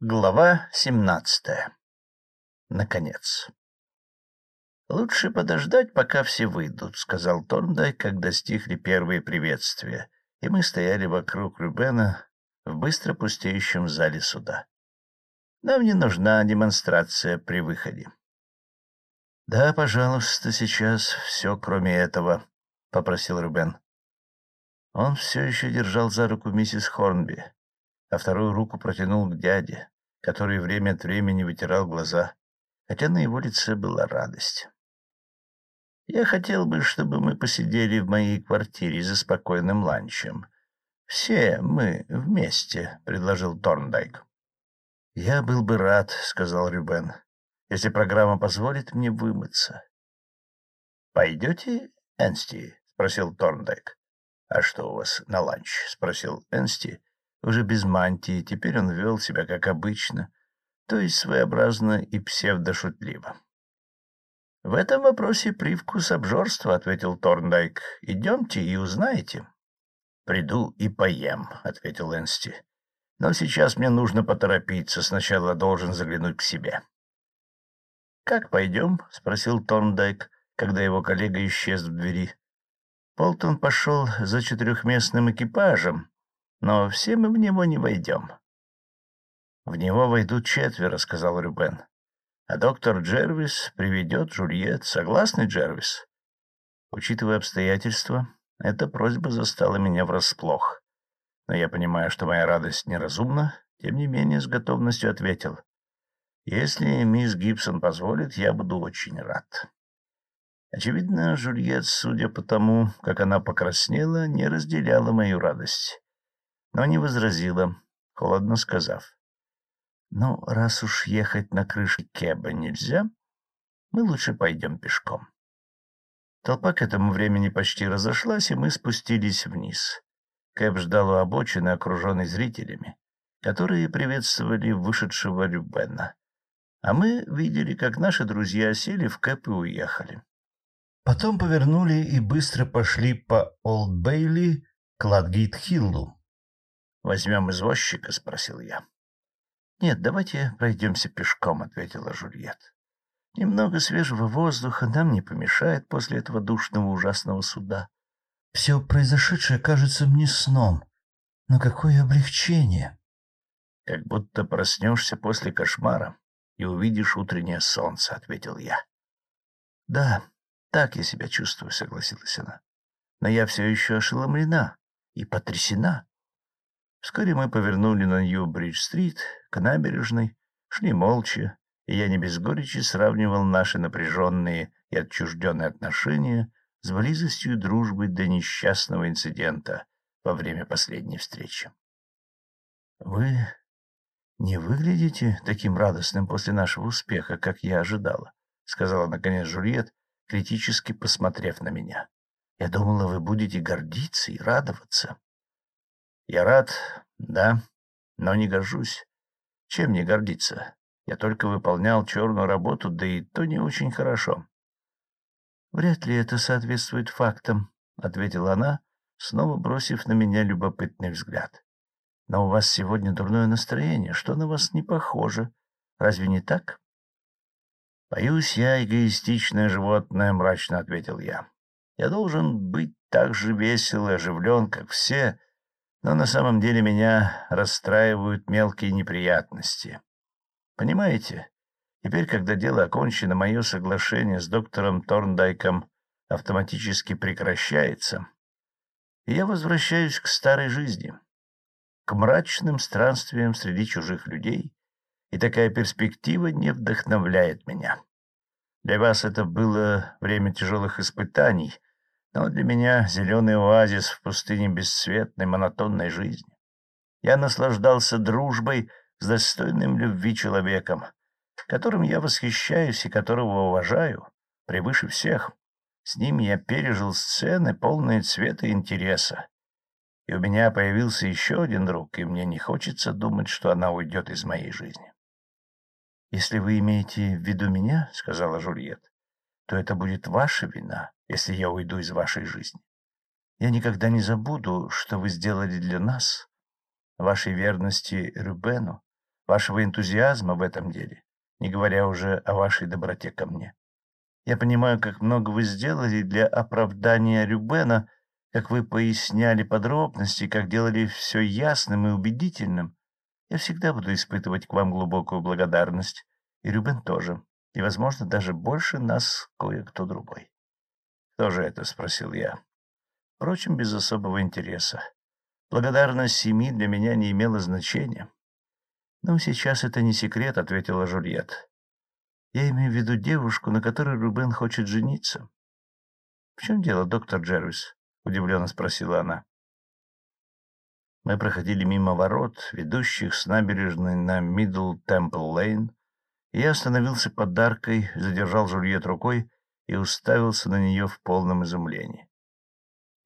Глава семнадцатая. Наконец. «Лучше подождать, пока все выйдут», — сказал Торндай, когда стихли первые приветствия, и мы стояли вокруг Рубена в быстро пустеющем зале суда. «Нам не нужна демонстрация при выходе». «Да, пожалуйста, сейчас все, кроме этого», — попросил Рубен. Он все еще держал за руку миссис Хорнби, а вторую руку протянул к дяде, который время от времени вытирал глаза, хотя на его лице была радость. «Я хотел бы, чтобы мы посидели в моей квартире за спокойным ланчем. Все мы вместе», — предложил Торндайк. «Я был бы рад», — сказал Рюбен, — «если программа позволит мне вымыться». «Пойдете, Энсти?» — спросил Торндайк. «А что у вас на ланч?» — спросил Энсти, уже без мантии, теперь он вел себя как обычно, то есть своеобразно и псевдошутливо. — В этом вопросе привкус обжорства, — ответил Торндайк. — Идемте и узнаете. — Приду и поем, — ответил Энсти. — Но сейчас мне нужно поторопиться, сначала должен заглянуть к себе. — Как пойдем? — спросил Торндайк, когда его коллега исчез в двери. Полтон пошел за четырехместным экипажем, но все мы в него не войдем. — В него войдут четверо, — сказал Рюбен. — А доктор Джервис приведет Жульет. Согласны, Джервис? Учитывая обстоятельства, эта просьба застала меня врасплох. Но я понимаю, что моя радость неразумна, тем не менее с готовностью ответил. Если мисс Гибсон позволит, я буду очень рад. Очевидно, Жульет, судя по тому, как она покраснела, не разделяла мою радость но не возразила, холодно сказав. — Ну, раз уж ехать на крыше Кеба нельзя, мы лучше пойдем пешком. Толпа к этому времени почти разошлась, и мы спустились вниз. Кэб ждал у обочины, окруженный зрителями, которые приветствовали вышедшего Рюбена. А мы видели, как наши друзья сели в Кэп и уехали. Потом повернули и быстро пошли по Олд-Бейли к Ладгейт-Хиллу, Возьмем извозчика? — спросил я. — Нет, давайте пройдемся пешком, — ответила Жульет. — Немного свежего воздуха нам не помешает после этого душного ужасного суда. Все произошедшее кажется мне сном. Но какое облегчение! — Как будто проснешься после кошмара и увидишь утреннее солнце, — ответил я. — Да, так я себя чувствую, — согласилась она. Но я все еще ошеломлена и потрясена. Вскоре мы повернули на Нью-Бридж-стрит, к набережной, шли молча, и я не без горечи сравнивал наши напряженные и отчужденные отношения с близостью дружбы до несчастного инцидента во время последней встречи. — Вы не выглядите таким радостным после нашего успеха, как я ожидала, — сказала, наконец, Жульет, критически посмотрев на меня. — Я думала, вы будете гордиться и радоваться. Я рад, да, но не горжусь. Чем мне гордиться? Я только выполнял черную работу, да и то не очень хорошо. — Вряд ли это соответствует фактам, — ответила она, снова бросив на меня любопытный взгляд. — Но у вас сегодня дурное настроение, что на вас не похоже. Разве не так? — Боюсь, я эгоистичное животное, — мрачно ответил я. Я должен быть так же весел и оживлен, как все, но на самом деле меня расстраивают мелкие неприятности. Понимаете, теперь, когда дело окончено, мое соглашение с доктором Торндайком автоматически прекращается, и я возвращаюсь к старой жизни, к мрачным странствиям среди чужих людей, и такая перспектива не вдохновляет меня. Для вас это было время тяжелых испытаний — но для меня зеленый оазис в пустыне бесцветной, монотонной жизни. Я наслаждался дружбой с достойным любви человеком, которым я восхищаюсь и которого уважаю превыше всех. С ним я пережил сцены, полные цвета и интереса. И у меня появился еще один друг, и мне не хочется думать, что она уйдет из моей жизни. — Если вы имеете в виду меня, — сказала Жульет, — то это будет ваша вина если я уйду из вашей жизни. Я никогда не забуду, что вы сделали для нас, вашей верности Рюбену, вашего энтузиазма в этом деле, не говоря уже о вашей доброте ко мне. Я понимаю, как много вы сделали для оправдания Рюбена, как вы поясняли подробности, как делали все ясным и убедительным. Я всегда буду испытывать к вам глубокую благодарность, и Рюбен тоже, и, возможно, даже больше нас кое-кто другой. — Кто же это? — спросил я. Впрочем, без особого интереса. Благодарность семьи для меня не имела значения. — Ну, сейчас это не секрет, — ответила Жульет. Я имею в виду девушку, на которой Рубен хочет жениться. — В чем дело, доктор Джервис? — удивленно спросила она. Мы проходили мимо ворот, ведущих с набережной на Мидл Темпл Лейн, и я остановился под аркой, задержал Жульет рукой и уставился на нее в полном изумлении.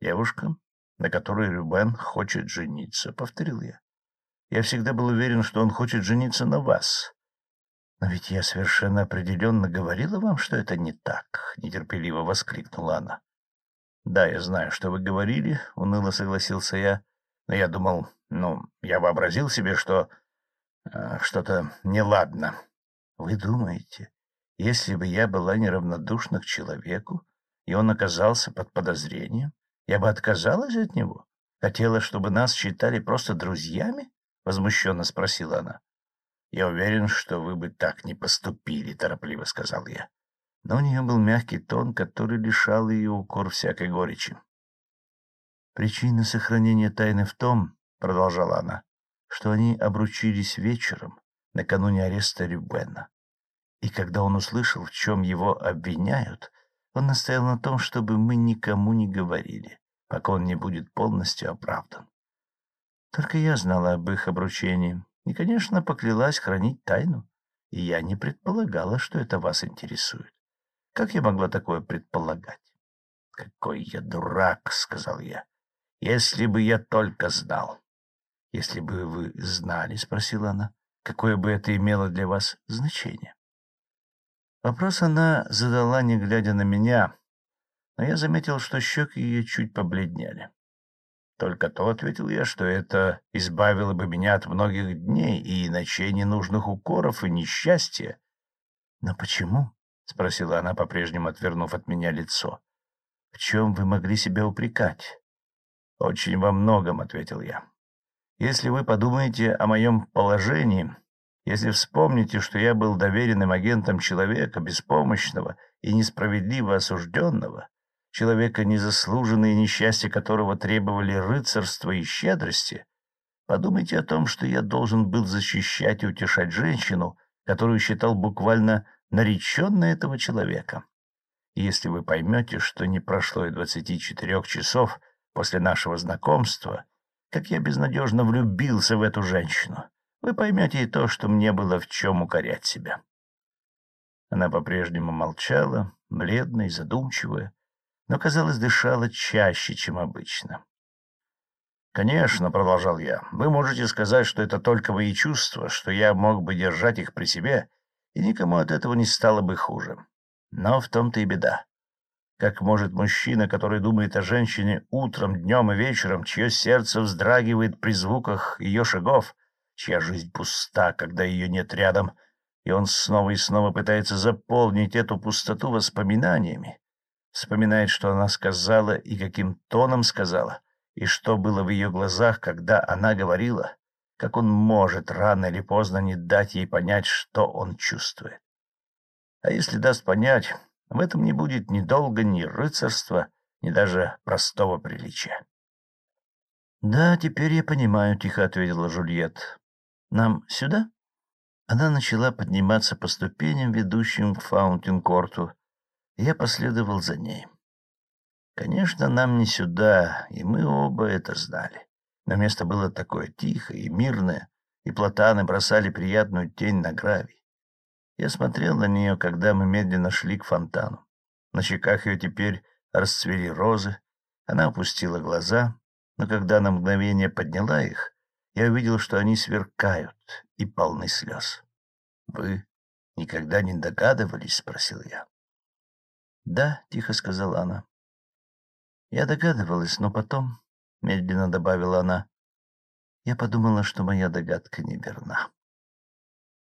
«Девушка, на которой Рюбен хочет жениться», — повторил я. «Я всегда был уверен, что он хочет жениться на вас. «Но ведь я совершенно определенно говорила вам, что это не так», — нетерпеливо воскликнула она. «Да, я знаю, что вы говорили», — уныло согласился я. «Но я думал, ну, я вообразил себе, что... Э, что-то неладно». «Вы думаете, если бы я была неравнодушна к человеку, и он оказался под подозрением, я бы отказалась от него? Хотела, чтобы нас считали просто друзьями?» — возмущенно спросила она. «Я уверен, что вы бы так не поступили», — торопливо сказал я. Но у нее был мягкий тон, который лишал ее укор всякой горечи. «Причина сохранения тайны в том, — продолжала она, — что они обручились вечером, накануне ареста Рюбена. И когда он услышал, в чем его обвиняют, он настоял на том, чтобы мы никому не говорили, пока он не будет полностью оправдан. Только я знала об их обручении, и, конечно, поклялась хранить тайну, и я не предполагала, что это вас интересует. Как я могла такое предполагать? — Какой я дурак, — сказал я. — Если бы я только знал. — Если бы вы знали, — спросила она, — какое бы это имело для вас значение? Вопрос она задала, не глядя на меня, но я заметил, что щеки ее чуть побледнели. Только то, — ответил я, — что это избавило бы меня от многих дней и ночей ненужных укоров и несчастья. — Но почему? — спросила она, по-прежнему отвернув от меня лицо. — В чем вы могли себя упрекать? — Очень во многом, — ответил я. — Если вы подумаете о моем положении, если вспомните, что я был доверенным агентом человека, беспомощного и несправедливо осужденного, человека, незаслуженные несчастья которого требовали рыцарства и щедрости, подумайте о том, что я должен был защищать и утешать женщину, которую считал буквально нареченной этого человека. И если вы поймете, что не прошло и двадцати четырех часов после нашего знакомства, как я безнадежно влюбился в эту женщину, вы поймете и то, что мне было в чем укорять себя. Она по-прежнему молчала, бледная и задумчивая, но, казалось, дышала чаще, чем обычно. «Конечно», — продолжал я, — «вы можете сказать, что это только мои чувства, что я мог бы держать их при себе, и никому от этого не стало бы хуже. Но в том-то и беда. Как может мужчина, который думает о женщине утром, днем и вечером, чье сердце вздрагивает при звуках ее шагов, чья жизнь пуста, когда ее нет рядом, и он снова и снова пытается заполнить эту пустоту воспоминаниями, Вспоминает, что она сказала и каким тоном сказала, и что было в ее глазах, когда она говорила, как он может рано или поздно не дать ей понять, что он чувствует. А если даст понять, в этом не будет ни долга, ни рыцарства, ни даже простого приличия. — Да, теперь я понимаю, — тихо ответила Жульет. — Нам сюда? Она начала подниматься по ступеням, ведущим к Фаунтин-корту, я последовал за ней. Конечно, нам не сюда, и мы оба это знали. Но место было такое тихое и мирное, и платаны бросали приятную тень на гравий. Я смотрел на нее, когда мы медленно шли к фонтану. На щеках ее теперь расцвели розы. Она опустила глаза, но когда на мгновение подняла их, я увидел, что они сверкают и полны слез. — Вы никогда не догадывались? — спросил я. — Да, — тихо сказала она. Я догадывалась, но потом, — медленно добавила она, — я подумала, что моя догадка неверна.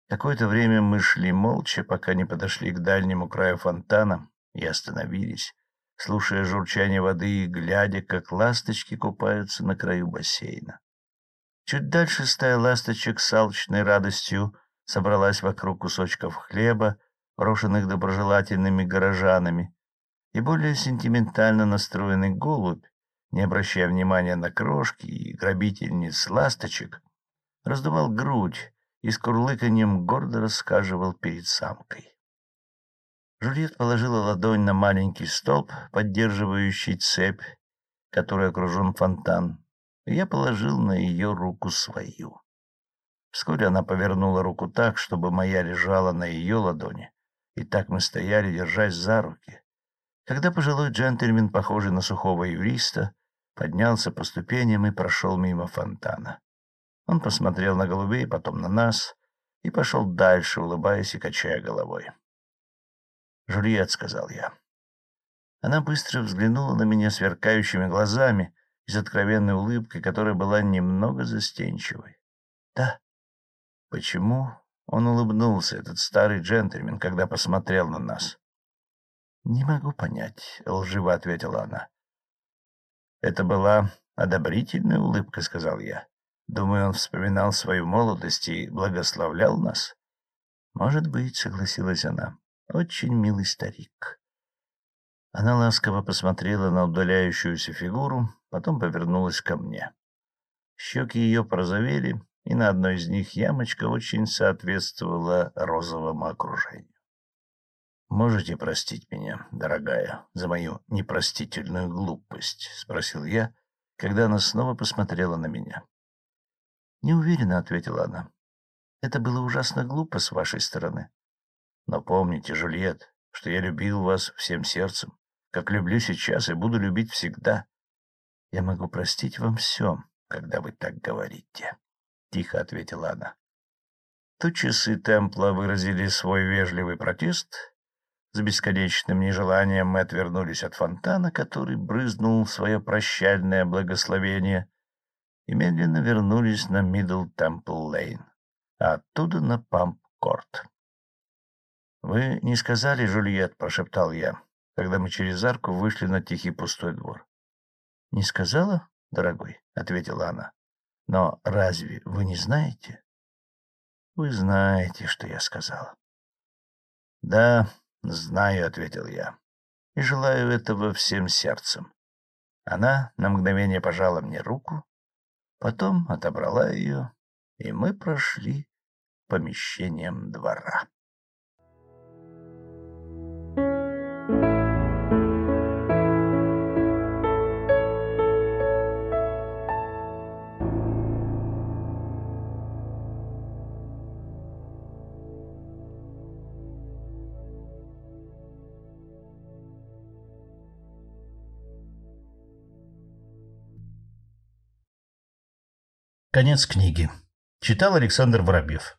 Какое-то время мы шли молча, пока не подошли к дальнему краю фонтана и остановились, слушая журчание воды и глядя, как ласточки купаются на краю бассейна. Чуть дальше стая ласточек с алчной радостью собралась вокруг кусочков хлеба, брошенных доброжелательными горожанами, и более сентиментально настроенный голубь, не обращая внимания на крошки и грабительниц ласточек, раздувал грудь и с курлыканьем гордо рассказывал перед самкой. Жюльет положила ладонь на маленький столб, поддерживающий цепь, которой окружен фонтан, я положил на ее руку свою. Вскоре она повернула руку так, чтобы моя лежала на ее ладони, и так мы стояли, держась за руки. Когда пожилой джентльмен, похожий на сухого юриста, поднялся по ступеням и прошел мимо фонтана. Он посмотрел на голубей, потом на нас и пошел дальше, улыбаясь и качая головой. «Жульет», — сказал я. Она быстро взглянула на меня сверкающими глазами и с откровенной улыбкой, которая была немного застенчивой. «Да». Почему он улыбнулся, этот старый джентльмен, когда посмотрел на нас? «Не могу понять», — лживо ответила она. «Это была одобрительная улыбка», — сказал я. Думаю, он вспоминал свою молодость и благословлял нас. Может быть, согласилась она. Очень милый старик. Она ласково посмотрела на удаляющуюся фигуру, потом повернулась ко мне. Щеки ее прозовели, и на одной из них ямочка очень соответствовала розовому окружению. «Можете простить меня, дорогая, за мою непростительную глупость?» — спросил я, когда она снова посмотрела на меня. Неуверенно ответила она. Это было ужасно глупо с вашей стороны. Но помните, Жульет, что я любил вас всем сердцем, как люблю сейчас и буду любить всегда. Я могу простить вам все, когда вы так говорите, — тихо ответила она. Тут часы Темпла выразили свой вежливый протест. С бесконечным нежеланием мы отвернулись от фонтана, который брызнул свое прощальное благословение и медленно вернулись на Мидл Темпл Лейн, а оттуда на Памп-Корт. «Вы не сказали, Жульет?» — прошептал я, когда мы через арку вышли на тихий пустой двор. «Не сказала, дорогой?» — ответила она. «Но разве вы не знаете?» «Вы знаете, что я сказала». «Да, знаю», — ответил я, — «и желаю этого всем сердцем». Она на мгновение пожала мне руку, Потом отобрала ее, и мы прошли помещением двора. Конец книги. Читал Александр Воробьев.